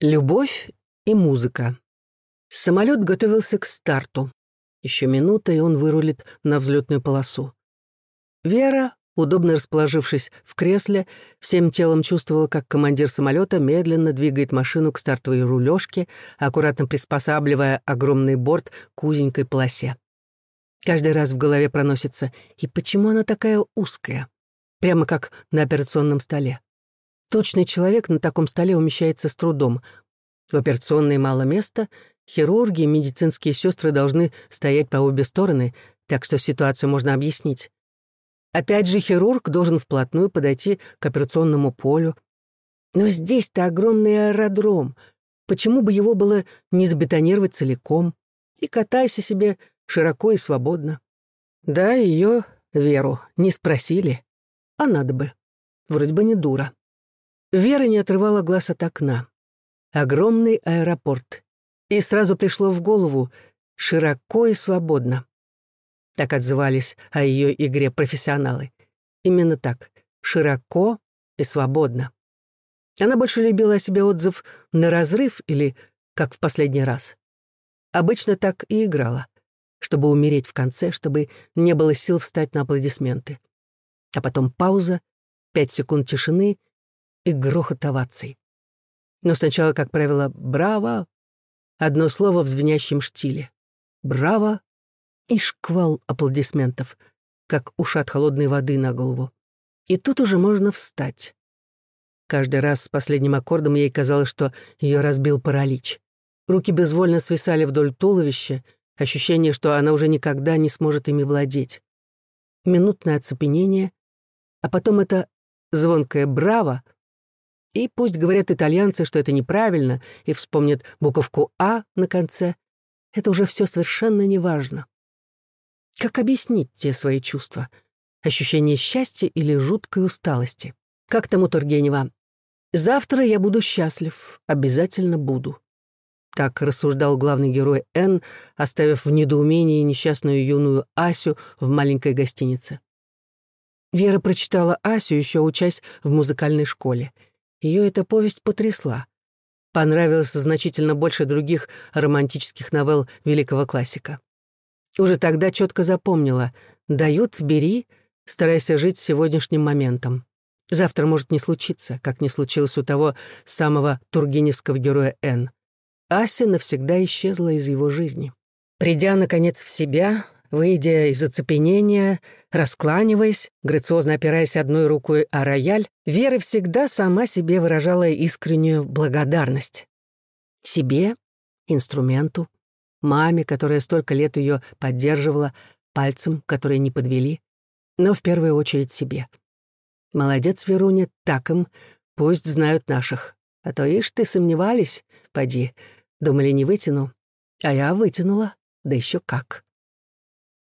Любовь и музыка. Самолет готовился к старту. Еще минута, и он вырулит на взлетную полосу. Вера, удобно расположившись в кресле, всем телом чувствовала, как командир самолета медленно двигает машину к стартовой рулежке, аккуратно приспосабливая огромный борт к узенькой полосе. Каждый раз в голове проносится «И почему она такая узкая?» Прямо как на операционном столе. Точный человек на таком столе умещается с трудом. В операционной мало места, хирурги и медицинские сестры должны стоять по обе стороны, так что ситуацию можно объяснить. Опять же, хирург должен вплотную подойти к операционному полю. Но здесь-то огромный аэродром. Почему бы его было не забетонировать целиком? И катайся себе широко и свободно. Да, ее, Веру, не спросили. А надо бы. Вроде бы не дура. Вера не отрывала глаз от окна. Огромный аэропорт. И сразу пришло в голову «широко и свободно». Так отзывались о ее игре профессионалы. Именно так. Широко и свободно. Она больше любила о себе отзыв на разрыв или как в последний раз. Обычно так и играла, чтобы умереть в конце, чтобы не было сил встать на аплодисменты. А потом пауза, пять секунд тишины — и грохот оваций. Но сначала, как правило, «браво», одно слово в звенящем штиле. «Браво» и шквал аплодисментов, как ушат холодной воды на голову. И тут уже можно встать. Каждый раз с последним аккордом ей казалось, что ее разбил паралич. Руки безвольно свисали вдоль туловища, ощущение, что она уже никогда не сможет ими владеть. Минутное оцепенение, а потом это звонкое «браво», и пусть говорят итальянцы, что это неправильно, и вспомнят буковку «А» на конце, это уже все совершенно неважно. Как объяснить те свои чувства? Ощущение счастья или жуткой усталости? Как тому Тургенева? «Завтра я буду счастлив, обязательно буду». Так рассуждал главный герой Н, оставив в недоумении несчастную юную Асю в маленькой гостинице. Вера прочитала Асю, еще учась в музыкальной школе — ее эта повесть потрясла. Понравилась значительно больше других романтических новелл великого классика. Уже тогда четко запомнила «дают, бери», старайся жить сегодняшним моментом. Завтра может не случиться, как не случилось у того самого тургеневского героя Н. Ася навсегда исчезла из его жизни. Придя, наконец, в себя, Выйдя из оцепенения, раскланиваясь, грациозно опираясь одной рукой о рояль, Вера всегда сама себе выражала искреннюю благодарность. Себе, инструменту, маме, которая столько лет ее поддерживала, пальцем, которые не подвели, но в первую очередь себе. Молодец, Веруня, так им, пусть знают наших. А то, ишь, ты сомневались, поди, думали, не вытяну. А я вытянула, да еще как.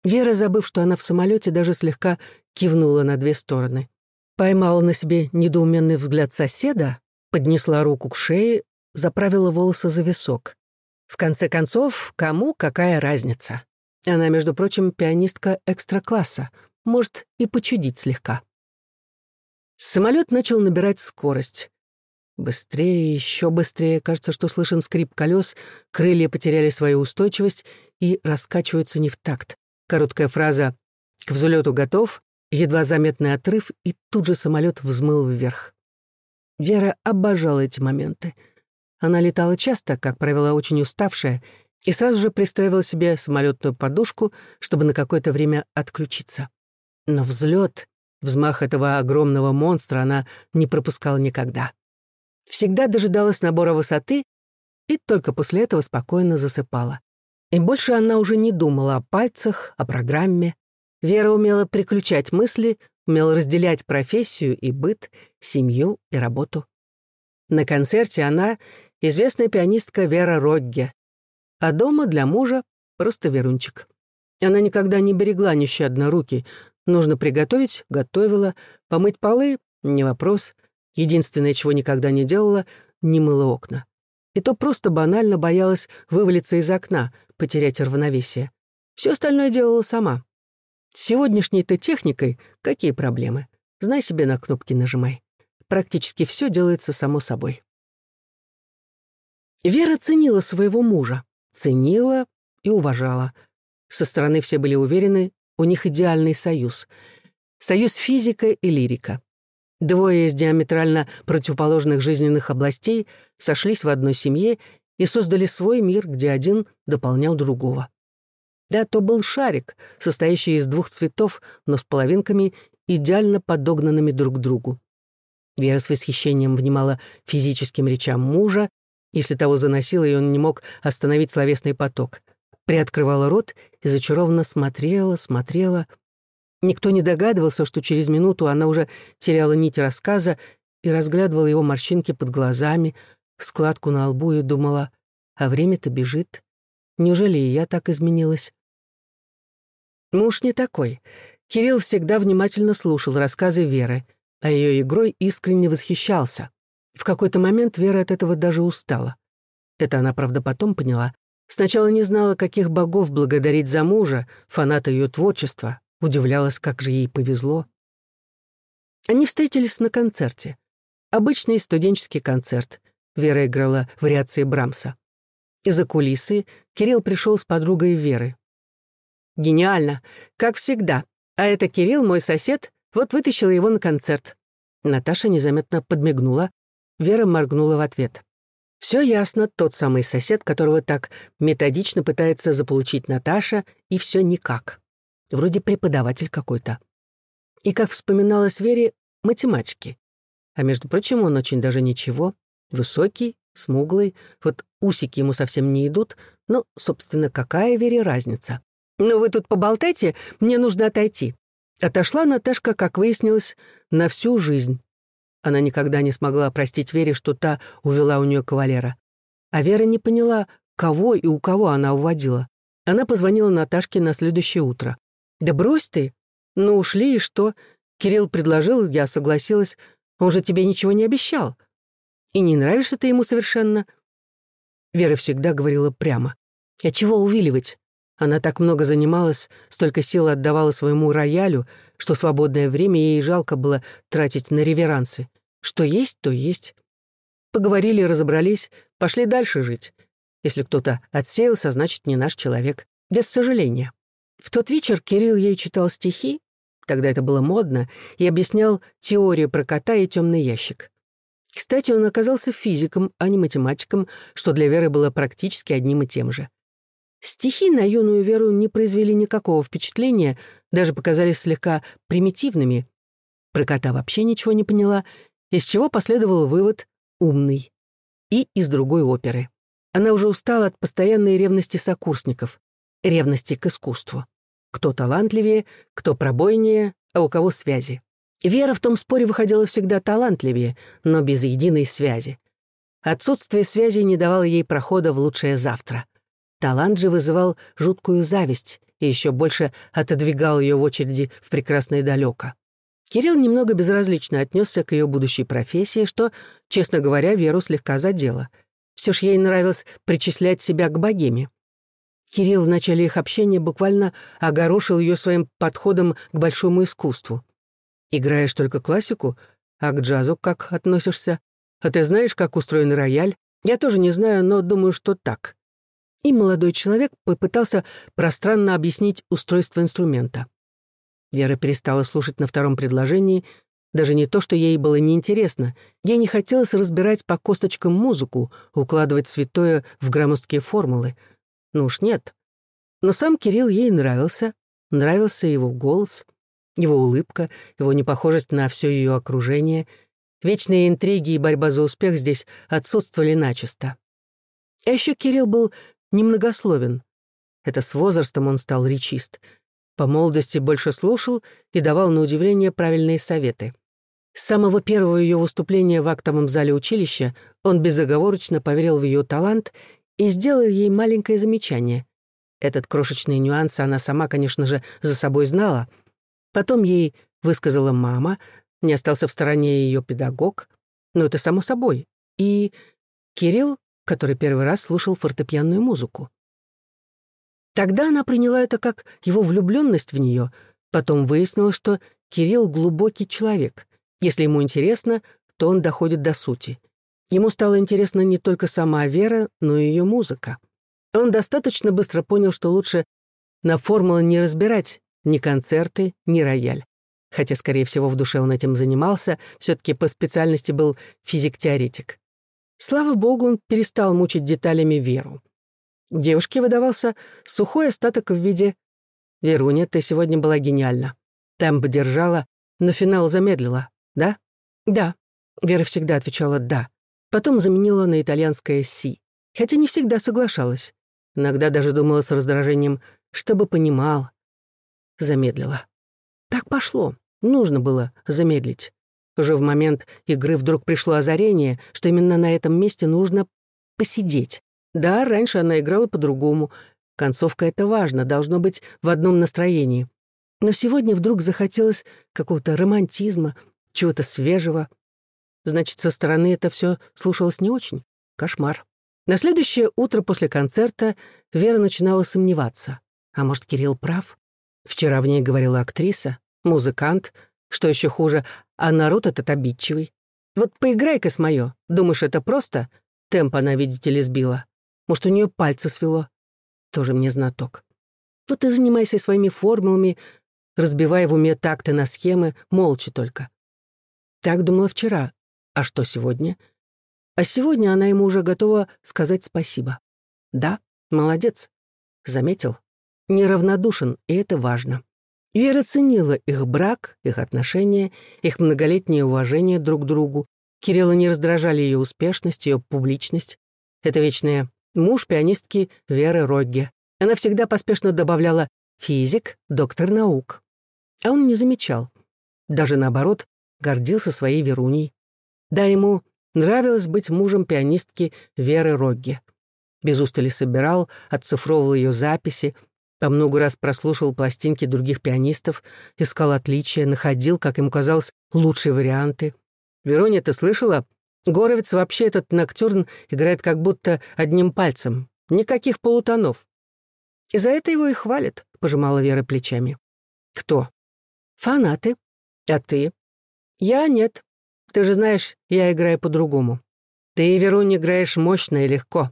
Вера, забыв, что она в самолете, даже слегка кивнула на две стороны. Поймала на себе недоуменный взгляд соседа, поднесла руку к шее, заправила волосы за висок. В конце концов, кому какая разница? Она, между прочим, пианистка экстра-класса, может и почудить слегка. Самолет начал набирать скорость. Быстрее, еще быстрее. Кажется, что слышен скрип колес, крылья потеряли свою устойчивость и раскачиваются не в такт. Короткая фраза «К взлету готов», едва заметный отрыв, и тут же самолет взмыл вверх. Вера обожала эти моменты. Она летала часто, как правило, очень уставшая, и сразу же пристраивала себе самолетную подушку, чтобы на какое-то время отключиться. Но взлет, взмах этого огромного монстра она не пропускала никогда. Всегда дожидалась набора высоты и только после этого спокойно засыпала. И больше она уже не думала о пальцах, о программе. Вера умела приключать мысли, умела разделять профессию и быт, семью и работу. На концерте она — известная пианистка Вера Рогге, а дома для мужа просто Верунчик. Она никогда не берегла нещадно руки. Нужно приготовить — готовила, помыть полы — не вопрос. Единственное, чего никогда не делала — не мыла окна. И то просто банально боялась вывалиться из окна, потерять равновесие. Все остальное делала сама. С сегодняшней-то техникой какие проблемы? Знай себе на кнопки нажимай. Практически все делается само собой. Вера ценила своего мужа, ценила и уважала. Со стороны все были уверены, у них идеальный союз. Союз физика и лирика. Двое из диаметрально противоположных жизненных областей сошлись в одной семье и создали свой мир, где один дополнял другого. Да, то был шарик, состоящий из двух цветов, но с половинками, идеально подогнанными друг к другу. Вера с восхищением внимала физическим речам мужа, если того заносило, и он не мог остановить словесный поток. Приоткрывала рот и зачарованно смотрела, смотрела. Никто не догадывался, что через минуту она уже теряла нить рассказа и разглядывала его морщинки под глазами, складку на лбу и думала, а время-то бежит. Неужели и я так изменилась? Муж не такой. Кирилл всегда внимательно слушал рассказы Веры, а ее игрой искренне восхищался. В какой-то момент Вера от этого даже устала. Это она, правда, потом поняла. Сначала не знала, каких богов благодарить за мужа, фаната ее творчества. Удивлялась, как же ей повезло. Они встретились на концерте. Обычный студенческий концерт. Вера играла вариации Брамса. Из-за кулисы Кирилл пришел с подругой Веры. «Гениально, как всегда. А это Кирилл, мой сосед, вот вытащила его на концерт». Наташа незаметно подмигнула. Вера моргнула в ответ. Все ясно, тот самый сосед, которого так методично пытается заполучить Наташа, и все никак. Вроде преподаватель какой-то. И, как вспоминалось Вере, математики. А между прочим, он очень даже ничего. Высокий, смуглый, вот усики ему совсем не идут, но, собственно, какая Вере разница? «Ну вы тут поболтайте, мне нужно отойти». Отошла Наташка, как выяснилось, на всю жизнь. Она никогда не смогла простить Вере, что та увела у нее кавалера. А Вера не поняла, кого и у кого она уводила. Она позвонила Наташке на следующее утро. «Да брось ты! Ну, ушли, и что? Кирилл предложил, я согласилась. Он же тебе ничего не обещал. И не нравишься ты ему совершенно». Вера всегда говорила прямо. «А чего увиливать? Она так много занималась, столько сил отдавала своему роялю, что свободное время ей жалко было тратить на реверансы. Что есть, то есть. Поговорили, разобрались, пошли дальше жить. Если кто-то отсеялся, значит, не наш человек. Без сожаления. В тот вечер Кирилл ей читал стихи, тогда это было модно, и объяснял теорию про кота и темный ящик. Кстати, он оказался физиком, а не математиком, что для Веры было практически одним и тем же. Стихи на юную Веру не произвели никакого впечатления, даже показались слегка примитивными. Про кота вообще ничего не поняла, из чего последовал вывод «умный». И из другой оперы. Она уже устала от постоянной ревности сокурсников, ревности к искусству. Кто талантливее, кто пробойнее, а у кого связи. Вера в том споре выходила всегда талантливее, но без единой связи. Отсутствие связи не давало ей прохода в лучшее завтра. Талант же вызывал жуткую зависть и еще больше отодвигал ее в очереди в прекрасное далеко. Кирилл немного безразлично отнесся к ее будущей профессии, что, честно говоря, Веру слегка задело. Все ж ей нравилось причислять себя к богеме. Кирилл в начале их общения буквально огорошил ее своим подходом к большому искусству. «Играешь только классику? А к джазу как относишься? А ты знаешь, как устроен рояль? Я тоже не знаю, но думаю, что так и молодой человек попытался пространно объяснить устройство инструмента. Вера перестала слушать на втором предложении, даже не то, что ей было неинтересно, ей не хотелось разбирать по косточкам музыку, укладывать святое в громоздкие формулы. Ну уж нет. Но сам Кирилл ей нравился, нравился его голос, его улыбка, его непохожесть на все ее окружение. Вечные интриги и борьба за успех здесь отсутствовали начисто. А еще Кирилл был немногословен. Это с возрастом он стал речист. По молодости больше слушал и давал на удивление правильные советы. С самого первого ее выступления в актовом зале училища он безоговорочно поверил в ее талант и сделал ей маленькое замечание. Этот крошечный нюанс она сама, конечно же, за собой знала. Потом ей высказала мама, не остался в стороне ее педагог. Но это само собой. И Кирилл который первый раз слушал фортепианную музыку. Тогда она приняла это как его влюбленность в нее, потом выяснилось, что Кирилл глубокий человек. Если ему интересно, то он доходит до сути. Ему стало интересно не только сама Вера, но и ее музыка. Он достаточно быстро понял, что лучше на формулы не разбирать ни концерты, ни рояль. Хотя, скорее всего, в душе он этим занимался, все таки по специальности был физик-теоретик. Слава богу, он перестал мучить деталями Веру. Девушке выдавался сухой остаток в виде «Веруня, ты сегодня была гениальна. Темп держала, но финал замедлила, да?» «Да». Вера всегда отвечала «да». Потом заменила на итальянское «си». Хотя не всегда соглашалась. Иногда даже думала с раздражением, чтобы понимал. Замедлила. Так пошло. Нужно было замедлить. Уже в момент игры вдруг пришло озарение, что именно на этом месте нужно посидеть. Да, раньше она играла по-другому. Концовка — это важно, должно быть в одном настроении. Но сегодня вдруг захотелось какого-то романтизма, чего-то свежего. Значит, со стороны это все слушалось не очень. Кошмар. На следующее утро после концерта Вера начинала сомневаться. А может, Кирилл прав? Вчера в ней говорила актриса, музыкант, что еще хуже, а народ этот обидчивый. Вот поиграй-ка с моё. Думаешь, это просто? Темп она, видите ли, сбила. Может, у нее пальцы свело. Тоже мне знаток. Вот ты занимайся своими формулами, разбивая в уме такты на схемы, молча только. Так думала вчера. А что сегодня? А сегодня она ему уже готова сказать спасибо. Да, молодец. Заметил? Неравнодушен, и это важно. Вера ценила их брак, их отношения, их многолетнее уважение друг к другу. Кирилла не раздражали ее успешность, ее публичность. Это вечная муж пианистки Веры Рогге. Она всегда поспешно добавляла «физик, доктор наук». А он не замечал. Даже наоборот, гордился своей Веруней. Да, ему нравилось быть мужем пианистки Веры Рогге. Без устали собирал, отцифровывал ее записи, по много раз прослушивал пластинки других пианистов, искал отличия, находил, как ему казалось, лучшие варианты. «Вероня, ты слышала? Горовец вообще этот ноктюрн играет как будто одним пальцем. Никаких полутонов». «И за это его и хвалят», — пожимала Вера плечами. «Кто?» «Фанаты. А ты?» «Я нет. Ты же знаешь, я играю по-другому. Ты, Верунь, играешь мощно и легко.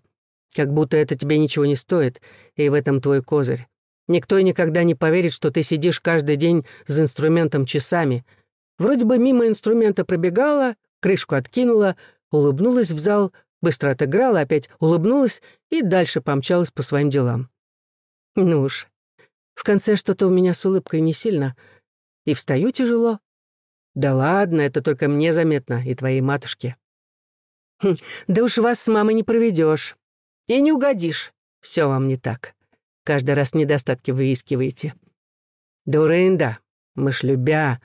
Как будто это тебе ничего не стоит, и в этом твой козырь. Никто и никогда не поверит, что ты сидишь каждый день за инструментом часами. Вроде бы мимо инструмента пробегала, крышку откинула, улыбнулась в зал, быстро отыграла, опять улыбнулась и дальше помчалась по своим делам. Ну уж, в конце что-то у меня с улыбкой не сильно, и встаю тяжело, «Да ладно, это только мне заметно, и твоей матушке». Хм, «Да уж вас с мамой не проведешь. И не угодишь. Все вам не так. Каждый раз недостатки выискиваете». «Дурында, мы ж любя».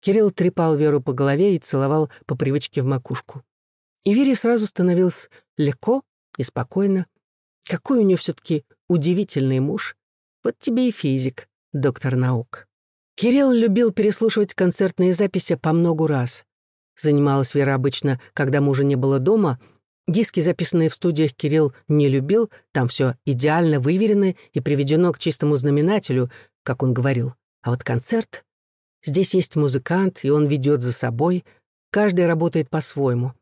Кирилл трепал Веру по голове и целовал по привычке в макушку. И Вере сразу становилось легко и спокойно. Какой у нее все таки удивительный муж. Вот тебе и физик, доктор наук. Кирилл любил переслушивать концертные записи по многу раз. Занималась Вера обычно, когда мужа не было дома. Диски, записанные в студиях, Кирилл не любил, там все идеально выверено и приведено к чистому знаменателю, как он говорил. А вот концерт... Здесь есть музыкант, и он ведет за собой. Каждый работает по-своему.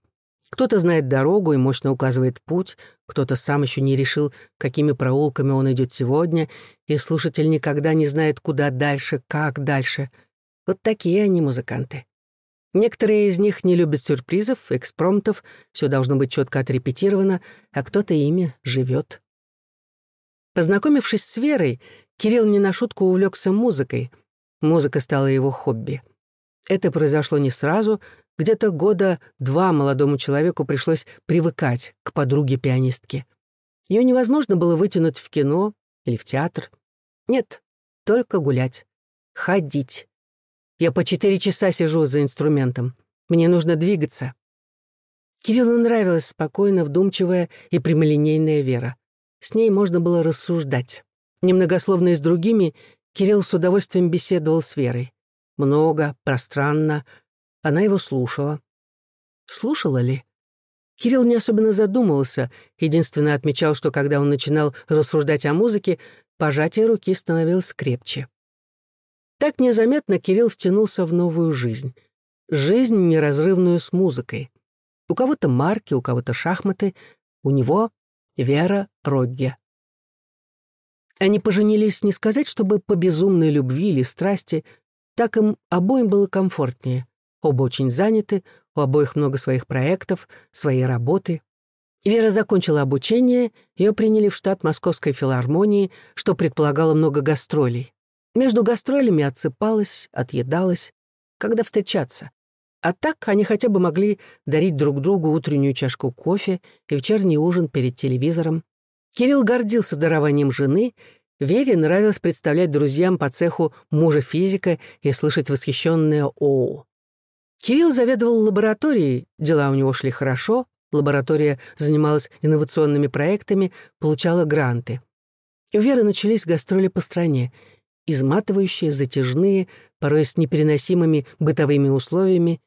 Кто-то знает дорогу и мощно указывает путь, кто-то сам еще не решил, какими проулками он идет сегодня, и слушатель никогда не знает, куда дальше, как дальше. Вот такие они музыканты. Некоторые из них не любят сюрпризов, экспромтов, все должно быть четко отрепетировано, а кто-то ими живет. Познакомившись с Верой, Кирилл не на шутку увлекся музыкой. Музыка стала его хобби. Это произошло не сразу — где-то года два молодому человеку пришлось привыкать к подруге-пианистке. Ее невозможно было вытянуть в кино или в театр. Нет, только гулять, ходить. Я по четыре часа сижу за инструментом. Мне нужно двигаться. Кириллу нравилась спокойно, вдумчивая и прямолинейная Вера. С ней можно было рассуждать. Немногословно и с другими, Кирилл с удовольствием беседовал с Верой. Много, пространно, она его слушала. Слушала ли? Кирилл не особенно задумывался, единственно отмечал, что когда он начинал рассуждать о музыке, пожатие руки становилось крепче. Так незаметно Кирилл втянулся в новую жизнь. Жизнь неразрывную с музыкой. У кого-то марки, у кого-то шахматы, у него Вера Рогге. Они поженились не сказать, чтобы по безумной любви или страсти, так им обоим было комфортнее. Оба очень заняты, у обоих много своих проектов, своей работы. Вера закончила обучение, ее приняли в штат Московской филармонии, что предполагало много гастролей. Между гастролями отсыпалась, отъедалась, когда встречаться. А так они хотя бы могли дарить друг другу утреннюю чашку кофе и вечерний ужин перед телевизором. Кирилл гордился дарованием жены, Вере нравилось представлять друзьям по цеху мужа физика и слышать восхищенное «О». Кирилл заведовал лабораторией, дела у него шли хорошо, лаборатория занималась инновационными проектами, получала гранты. У Веры начались гастроли по стране, изматывающие, затяжные, порой с непереносимыми бытовыми условиями.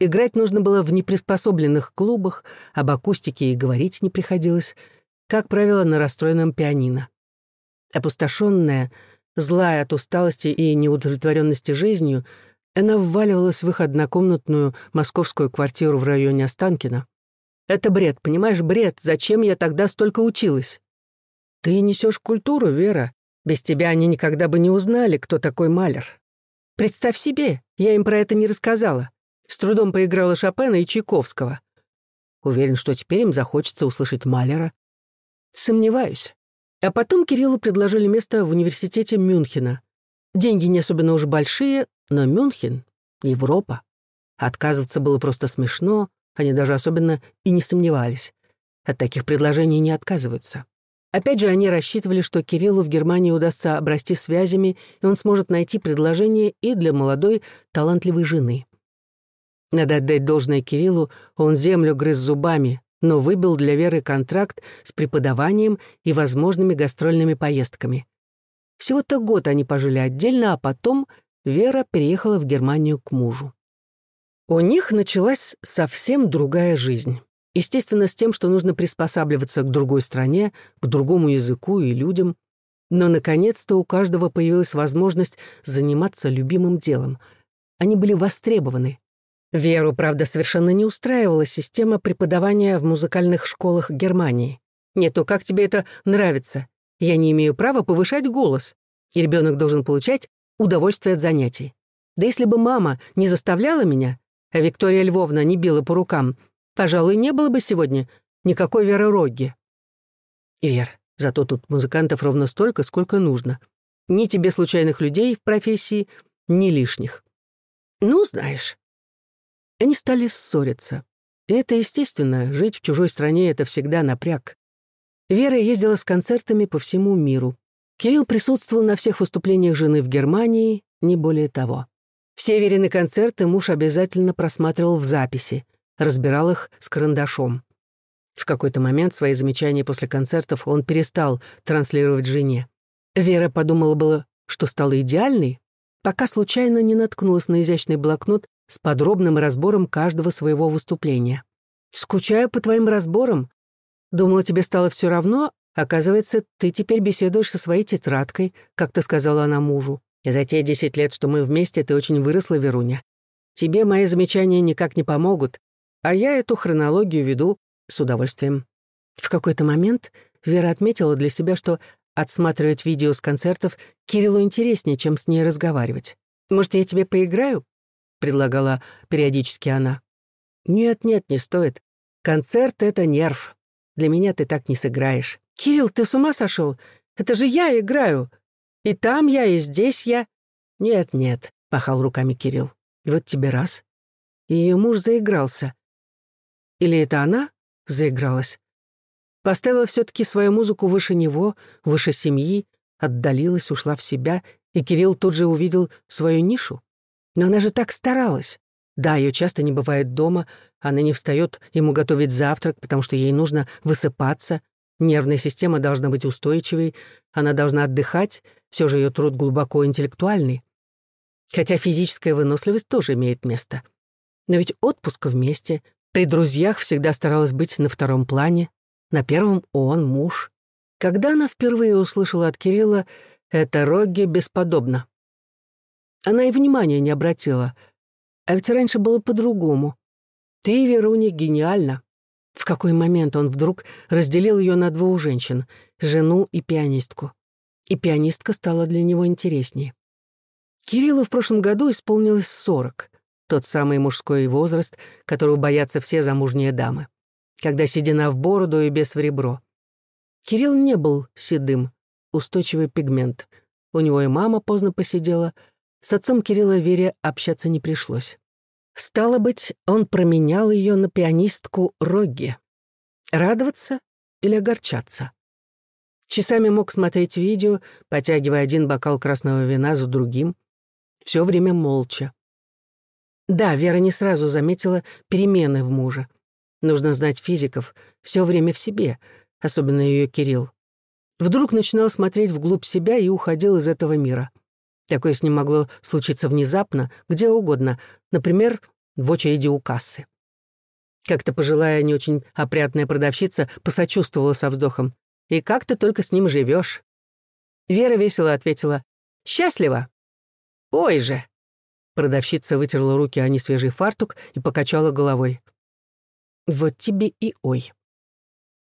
Играть нужно было в неприспособленных клубах, об акустике и говорить не приходилось, как правило, на расстроенном пианино. Опустошенная, злая от усталости и неудовлетворенности жизнью, она вваливалась в их однокомнатную московскую квартиру в районе Останкино. «Это бред, понимаешь, бред. Зачем я тогда столько училась?» «Ты несешь культуру, Вера. Без тебя они никогда бы не узнали, кто такой Малер. Представь себе, я им про это не рассказала. С трудом поиграла Шопена и Чайковского. Уверен, что теперь им захочется услышать Малера. Сомневаюсь. А потом Кириллу предложили место в университете Мюнхена. Деньги не особенно уж большие, но Мюнхен — Европа. Отказываться было просто смешно, они даже особенно и не сомневались. От таких предложений не отказываются. Опять же, они рассчитывали, что Кириллу в Германии удастся обрасти связями, и он сможет найти предложение и для молодой, талантливой жены. Надо отдать должное Кириллу, он землю грыз зубами, но выбил для Веры контракт с преподаванием и возможными гастрольными поездками. Всего-то год они пожили отдельно, а потом Вера переехала в Германию к мужу. У них началась совсем другая жизнь. Естественно, с тем, что нужно приспосабливаться к другой стране, к другому языку и людям. Но, наконец-то, у каждого появилась возможность заниматься любимым делом. Они были востребованы. Веру, правда, совершенно не устраивала система преподавания в музыкальных школах Германии. «Нет, то как тебе это нравится? Я не имею права повышать голос, и ребенок должен получать удовольствие от занятий. Да если бы мама не заставляла меня, а Виктория Львовна не била по рукам, пожалуй, не было бы сегодня никакой Веры Рогги. Вер, зато тут музыкантов ровно столько, сколько нужно. Ни тебе случайных людей в профессии, ни лишних. Ну, знаешь, они стали ссориться. И это естественно, жить в чужой стране — это всегда напряг. Вера ездила с концертами по всему миру. Кирилл присутствовал на всех выступлениях жены в Германии, не более того. Все Верины концерты муж обязательно просматривал в записи, разбирал их с карандашом. В какой-то момент свои замечания после концертов он перестал транслировать жене. Вера подумала было, что стала идеальной, пока случайно не наткнулась на изящный блокнот с подробным разбором каждого своего выступления. «Скучаю по твоим разборам. Думала, тебе стало все равно. Оказывается, ты теперь беседуешь со своей тетрадкой, как ты сказала она мужу. И за те десять лет, что мы вместе, ты очень выросла, Веруня. Тебе мои замечания никак не помогут, а я эту хронологию веду с удовольствием». В какой-то момент Вера отметила для себя, что отсматривать видео с концертов Кириллу интереснее, чем с ней разговаривать. «Может, я тебе поиграю?» предлагала периодически она. «Нет-нет, не стоит. Концерт — это нерв. Для меня ты так не сыграешь. Кирилл, ты с ума сошел? Это же я играю. И там я, и здесь я». «Нет-нет», — пахал руками Кирилл. «И вот тебе раз». Ее муж заигрался. Или это она заигралась? Поставила все таки свою музыку выше него, выше семьи, отдалилась, ушла в себя, и Кирилл тут же увидел свою нишу. Но она же так старалась. Да, ее часто не бывает дома, она не встает ему готовить завтрак, потому что ей нужно высыпаться, нервная система должна быть устойчивой, она должна отдыхать, все же ее труд глубоко интеллектуальный. Хотя физическая выносливость тоже имеет место. Но ведь отпуск вместе, при друзьях всегда старалась быть на втором плане, на первом он муж. Когда она впервые услышала от Кирилла «это Рогги бесподобно», она и внимания не обратила. А ведь раньше было по-другому. Ты, Веруня, гениальна. В какой момент он вдруг разделил ее на двух женщин, жену и пианистку. И пианистка стала для него интереснее. Кириллу в прошлом году исполнилось сорок, тот самый мужской возраст, которого боятся все замужние дамы, когда седина в бороду и без в ребро. Кирилл не был седым, устойчивый пигмент. У него и мама поздно посидела, с отцом Кирилла Вере общаться не пришлось. Стало быть, он променял ее на пианистку Рогги. Радоваться или огорчаться? Часами мог смотреть видео, потягивая один бокал красного вина за другим, все время молча. Да, Вера не сразу заметила перемены в муже. Нужно знать физиков, все время в себе, особенно ее Кирилл. Вдруг начинал смотреть вглубь себя и уходил из этого мира. Такое с ним могло случиться внезапно, где угодно, например, в очереди у кассы. Как-то пожилая, не очень опрятная продавщица посочувствовала со вздохом. «И как ты только с ним живешь? Вера весело ответила. «Счастливо!» «Ой же!» Продавщица вытерла руки о несвежий фартук и покачала головой. «Вот тебе и ой».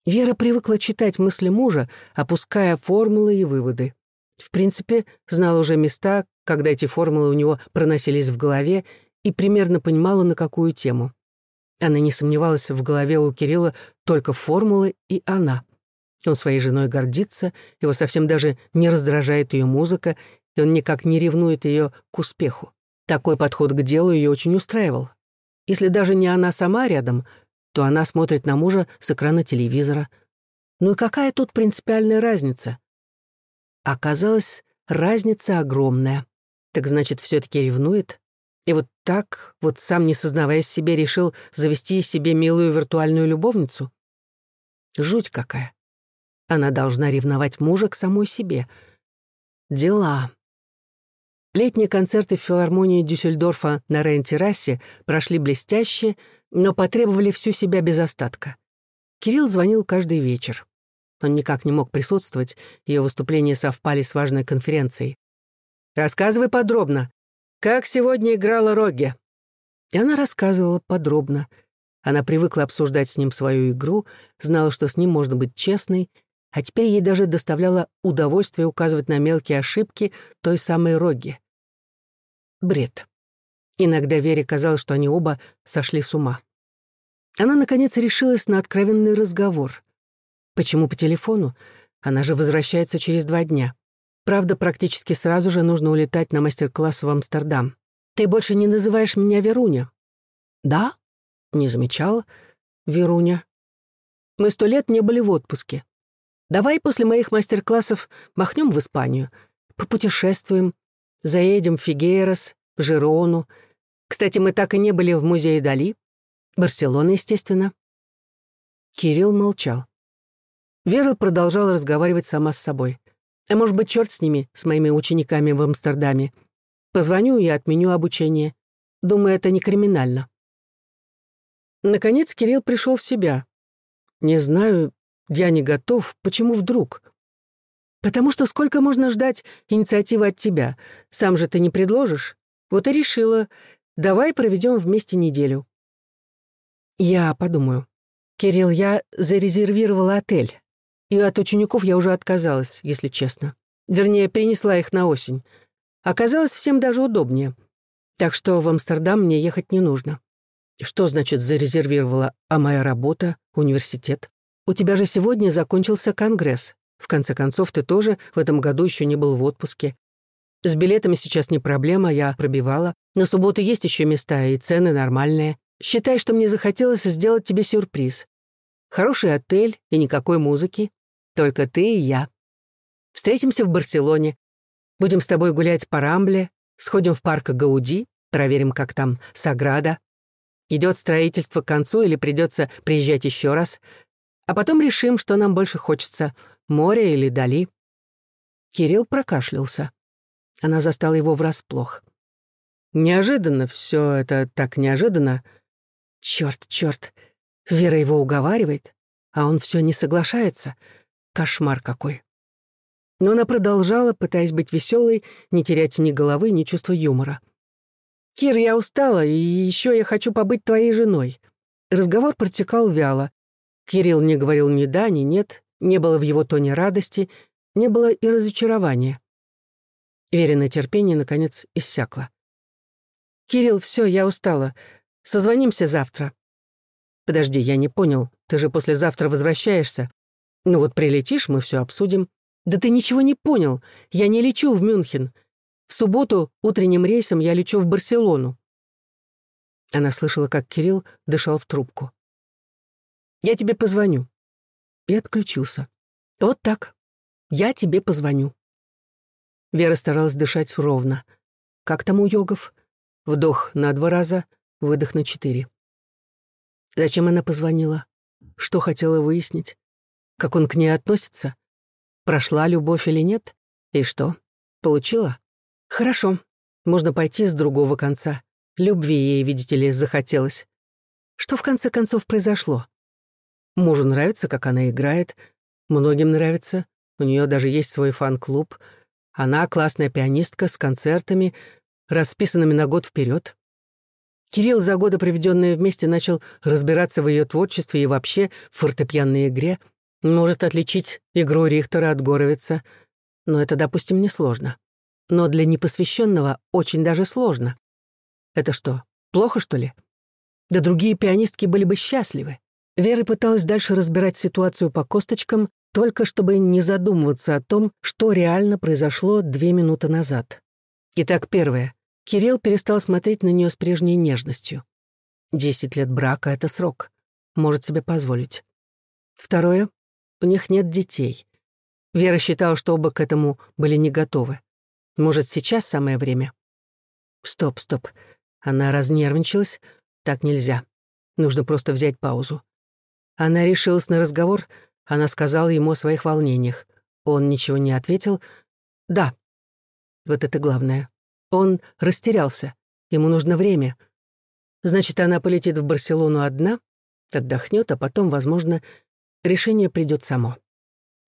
Вера привыкла читать мысли мужа, опуская формулы и выводы. В принципе, знала уже места, когда эти формулы у него проносились в голове, и примерно понимала, на какую тему. Она не сомневалась в голове у Кирилла только формулы и она. Он своей женой гордится, его совсем даже не раздражает ее музыка, и он никак не ревнует ее к успеху. Такой подход к делу ее очень устраивал. Если даже не она сама рядом, то она смотрит на мужа с экрана телевизора. Ну и какая тут принципиальная разница? Оказалось, разница огромная. Так значит, все таки ревнует? И вот так, вот сам не сознаваясь себе, решил завести себе милую виртуальную любовницу? Жуть какая. Она должна ревновать мужа к самой себе. Дела. Летние концерты в филармонии Дюссельдорфа на Рейн-террасе прошли блестяще, но потребовали всю себя без остатка. Кирилл звонил каждый вечер. Он никак не мог присутствовать, ее выступления совпали с важной конференцией. «Рассказывай подробно. Как сегодня играла Рогге?» И она рассказывала подробно. Она привыкла обсуждать с ним свою игру, знала, что с ним можно быть честной, а теперь ей даже доставляло удовольствие указывать на мелкие ошибки той самой Роги. Бред. Иногда Вере казалось, что они оба сошли с ума. Она, наконец, решилась на откровенный разговор. Почему по телефону? Она же возвращается через два дня. Правда, практически сразу же нужно улетать на мастер-класс в Амстердам. Ты больше не называешь меня Веруня. Да? Не замечала. Веруня. Мы сто лет не были в отпуске. Давай после моих мастер-классов махнем в Испанию, попутешествуем, заедем в Фигейрос, в Жирону. Кстати, мы так и не были в музее Дали. Барселона, естественно. Кирилл молчал. Вера продолжала разговаривать сама с собой. А может быть, черт с ними, с моими учениками в Амстердаме. Позвоню и отменю обучение. Думаю, это не криминально. Наконец Кирилл пришел в себя. Не знаю, я не готов. Почему вдруг? Потому что сколько можно ждать инициативы от тебя? Сам же ты не предложишь. Вот и решила. Давай проведем вместе неделю. Я подумаю. Кирилл, я зарезервировала отель. И от учеников я уже отказалась, если честно. Вернее, перенесла их на осень. Оказалось, всем даже удобнее. Так что в Амстердам мне ехать не нужно. Что значит зарезервировала? А моя работа, университет? У тебя же сегодня закончился конгресс. В конце концов, ты тоже в этом году еще не был в отпуске. С билетами сейчас не проблема, я пробивала. На субботу есть еще места, и цены нормальные. Считай, что мне захотелось сделать тебе сюрприз. Хороший отель и никакой музыки. Только ты и я. Встретимся в Барселоне. Будем с тобой гулять по Рамбле, сходим в парк Гауди, проверим, как там Саграда. Идет строительство к концу или придется приезжать еще раз. А потом решим, что нам больше хочется — море или Дали». Кирилл прокашлялся. Она застала его врасплох. Неожиданно, все это так неожиданно. Черт, черт, Вера его уговаривает, а он все не соглашается. Кошмар какой. Но она продолжала, пытаясь быть веселой, не терять ни головы, ни чувства юмора. «Кир, я устала, и еще я хочу побыть твоей женой. Разговор протекал вяло. Кирилл не говорил ни да, ни нет, не было в его тоне радости, не было и разочарования. Веренное терпение, наконец, иссякло. «Кирилл, все, я устала. Созвонимся завтра». «Подожди, я не понял. Ты же послезавтра возвращаешься. Ну вот прилетишь, мы все обсудим». «Да ты ничего не понял. Я не лечу в Мюнхен. В субботу утренним рейсом я лечу в Барселону». Она слышала, как Кирилл дышал в трубку. «Я тебе позвоню». И отключился. «Вот так. Я тебе позвоню». Вера старалась дышать ровно. Как там у йогов? Вдох на два раза, выдох на четыре. Зачем она позвонила? Что хотела выяснить? Как он к ней относится? Прошла любовь или нет? И что? Получила? Хорошо. Можно пойти с другого конца. Любви ей, видите ли, захотелось. Что в конце концов произошло? Мужу нравится, как она играет. Многим нравится. У нее даже есть свой фан-клуб. Она классная пианистка с концертами, расписанными на год вперед. Кирилл за годы, проведенные вместе, начал разбираться в ее творчестве и вообще в фортепианной игре — может отличить игру Рихтера от Горовица, но это, допустим, несложно. Но для непосвященного очень даже сложно. Это что, плохо, что ли? Да другие пианистки были бы счастливы. Вера пыталась дальше разбирать ситуацию по косточкам, только чтобы не задумываться о том, что реально произошло две минуты назад. Итак, первое. Кирилл перестал смотреть на нее с прежней нежностью. Десять лет брака — это срок. Может себе позволить. Второе. У них нет детей. Вера считала, что оба к этому были не готовы. Может, сейчас самое время? Стоп, стоп. Она разнервничалась. Так нельзя. Нужно просто взять паузу. Она решилась на разговор. Она сказала ему о своих волнениях. Он ничего не ответил. «Да». Вот это главное. Он растерялся. Ему нужно время. Значит, она полетит в Барселону одна, отдохнет, а потом, возможно, решение придет само.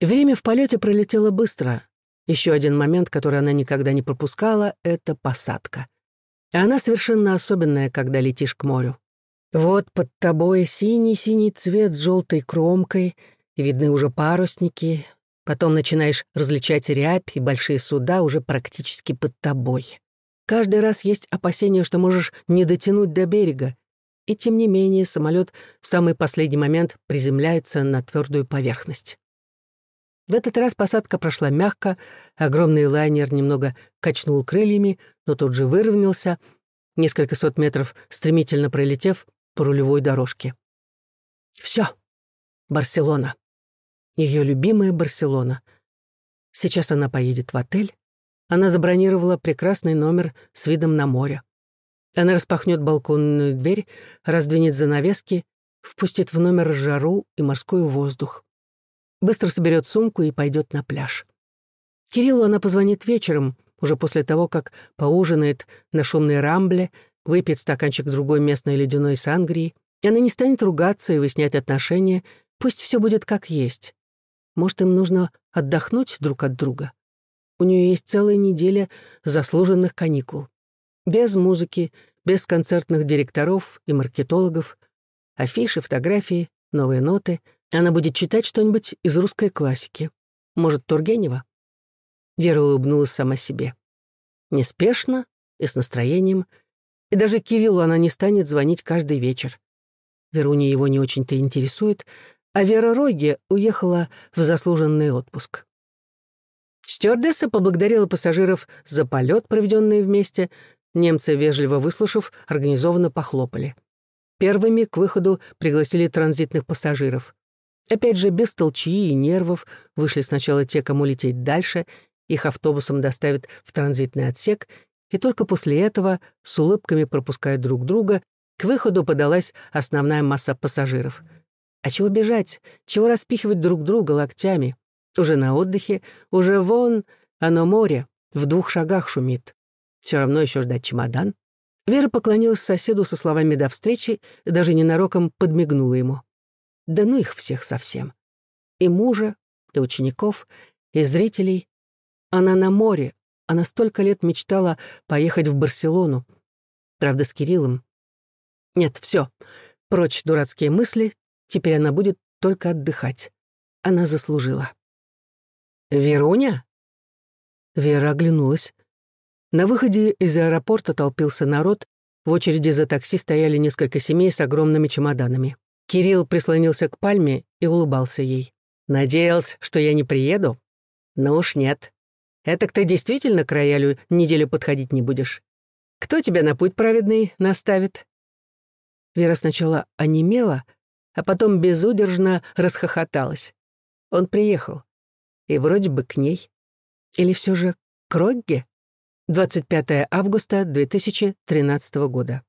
Время в полете пролетело быстро. Еще один момент, который она никогда не пропускала, — это посадка. И она совершенно особенная, когда летишь к морю. Вот под тобой синий-синий цвет с желтой кромкой, видны уже парусники, потом начинаешь различать рябь, и большие суда уже практически под тобой. Каждый раз есть опасение, что можешь не дотянуть до берега, и тем не менее самолет в самый последний момент приземляется на твердую поверхность. В этот раз посадка прошла мягко, огромный лайнер немного качнул крыльями, но тут же выровнялся, несколько сот метров стремительно пролетев по рулевой дорожке. Все, Барселона. Ее любимая Барселона. Сейчас она поедет в отель. Она забронировала прекрасный номер с видом на море. Она распахнет балконную дверь, раздвинет занавески, впустит в номер жару и морской воздух. Быстро соберет сумку и пойдет на пляж. Кириллу она позвонит вечером, уже после того, как поужинает на шумной рамбле, выпьет стаканчик другой местной ледяной сангрии, и она не станет ругаться и выяснять отношения, пусть все будет как есть. Может, им нужно отдохнуть друг от друга. У нее есть целая неделя заслуженных каникул без музыки, без концертных директоров и маркетологов, афиши, фотографии, новые ноты. Она будет читать что-нибудь из русской классики. Может, Тургенева? Вера улыбнулась сама себе. Неспешно и с настроением. И даже Кириллу она не станет звонить каждый вечер. Веруня его не очень-то интересует, а Вера Роги уехала в заслуженный отпуск. Стюардесса поблагодарила пассажиров за полет, проведенный вместе, Немцы, вежливо выслушав, организованно похлопали. Первыми к выходу пригласили транзитных пассажиров. Опять же, без толчии и нервов вышли сначала те, кому лететь дальше, их автобусом доставят в транзитный отсек, и только после этого, с улыбками пропуская друг друга, к выходу подалась основная масса пассажиров. А чего бежать? Чего распихивать друг друга локтями? Уже на отдыхе, уже вон, оно море, в двух шагах шумит. Все равно еще ждать чемодан. Вера поклонилась соседу со словами «до встречи» и даже ненароком подмигнула ему. Да ну их всех совсем. И мужа, и учеников, и зрителей. Она на море. Она столько лет мечтала поехать в Барселону. Правда, с Кириллом. Нет, все. Прочь дурацкие мысли, теперь она будет только отдыхать. Она заслужила. «Веруня?» Вера оглянулась. На выходе из аэропорта толпился народ, в очереди за такси стояли несколько семей с огромными чемоданами. Кирилл прислонился к пальме и улыбался ей. «Надеялся, что я не приеду? Ну уж нет. Это ты действительно к роялю неделю подходить не будешь? Кто тебя на путь праведный наставит?» Вера сначала онемела, а потом безудержно расхохоталась. Он приехал. И вроде бы к ней. Или все же к Рогге? 25 августа 2013 года.